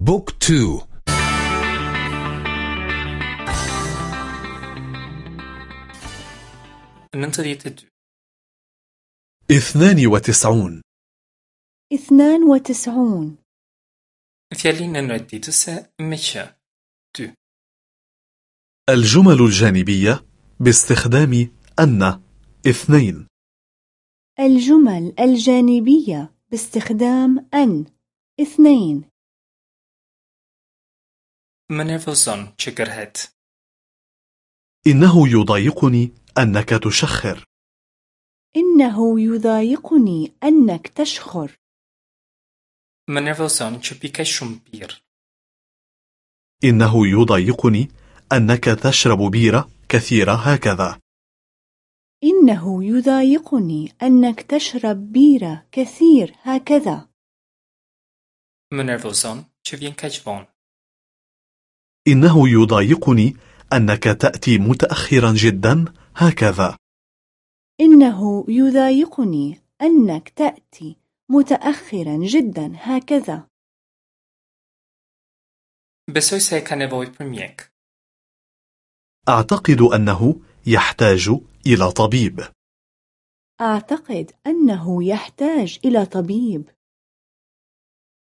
بوك تو. اثنان وتسعون. اثنان وتسعون. الجمل الجانبية باستخدام أن اثنين. الجمل الجانبية باستخدام أن اثنين. منرفوزون چه إنه يضايقني أنك تشخر. إنه يضايقني أنك تشخر. منرفوزون چه پیکشم بير. إنه يضايقني أنك تشرب بيرة كثيرة هكذا. إنه يضايقني أنك تشرب بيرة كثير هكذا. منرفوزون چه وين كجفون. إنه يضايقني أنك تأتي متأخرا جدا هكذا. إنه يضايقني أنك تأتي متأخرا جدا هكذا. Besoj se ka nevojë për mjek. أعتقد أنه يحتاج إلى طبيب. أعتقد أنه يحتاج إلى طبيب.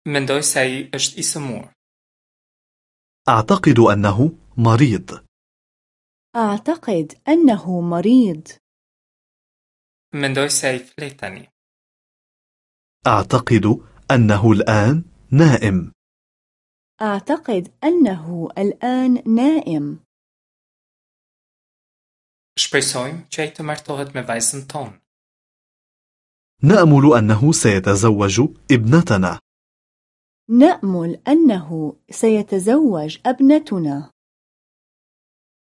Mendoj se ai është i sëmur. أعتقد أنه مريض. أعتقد أنه مريض. Ai flet tani. أعتقد أنه الآن نائم. أعتقد أنه الآن نائم. Ai të martohet me vajzën tonë. نأمل أنه سيتزوج ابنتنا. نأمل أنه سيتزوج ابنتنا.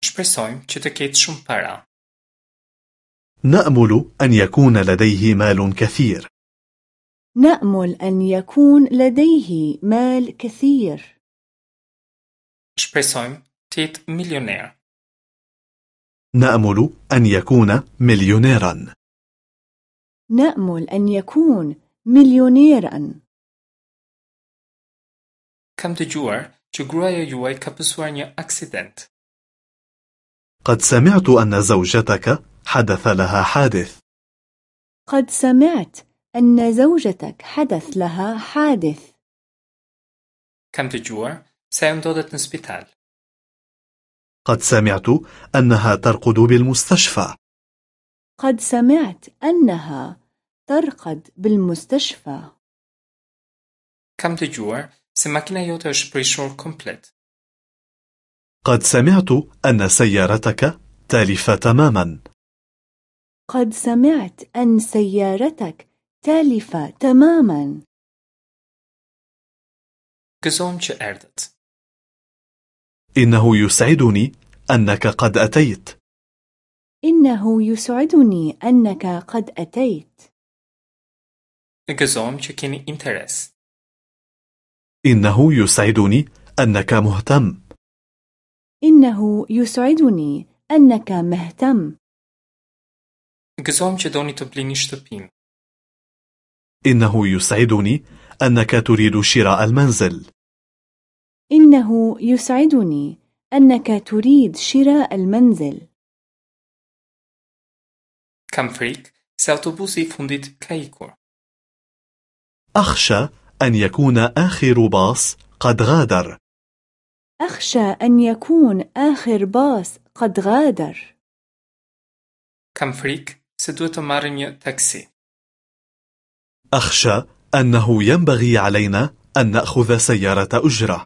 Shpresojmë që të ketë shumë para. نأمل أن يكون لديه مال كثير. نأمل أن يكون لديه مال كثير. Shpresojmë të jetë milioner. نأمل أن يكون مليونيرا. نأمل أن يكون مليونيرا. Gruaja juaj ka pësuar një aksident. قد سمعت أن زوجتك حدث لها حادث. قد سمعت أن زوجتك حدث لها حادث. Ajo ndodhet në spital. قد سمعت أنها ترقد بالمستشفى. قد سمعت أنها ترقد بالمستشفى. Kam dëgjuar se makina jote është prishur komplet. قد سمعت أن سيارتك تالفة تماما. قد سمعت أن سيارتك تالفة تماما. Që erdhët. إنه يسعدني أنك قد أتيت. إنه يسعدني أنك قد أتيت. إنه يسعدني أنك مهتم. إنه يسعدني أنك مهتم. Gëzon që doni të blini shtëpin. إنه يسعدني أنك تريد شراء المنزل. إنه يسعدني أنك تريد شراء المنزل. Kam frikë se autobusi i fundit ka ikur. أخشى أن يكون آخر باص قد غادر. أخشى أن يكون آخر باص قد غادر. Duhet të marrim një taksi. أخشى أنه ينبغي علينا أن نأخذ سيارة أجرة.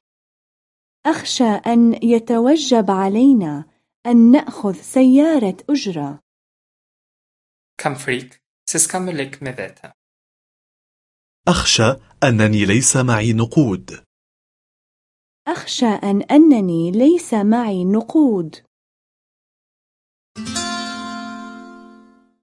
أخشى أن يتوجب علينا أن نأخذ سيارة أجرة. Kam frikë se أخشى أنني ليس معي نقود. أخشى أن أنني ليس معي نقود.